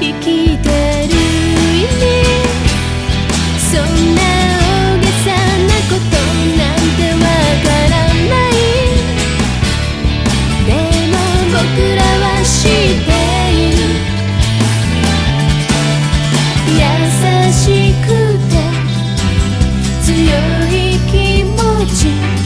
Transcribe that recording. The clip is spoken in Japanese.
生きてる意味そんな大げさなことなんてわからない。でも僕らはしている。優しくて強い気持ち。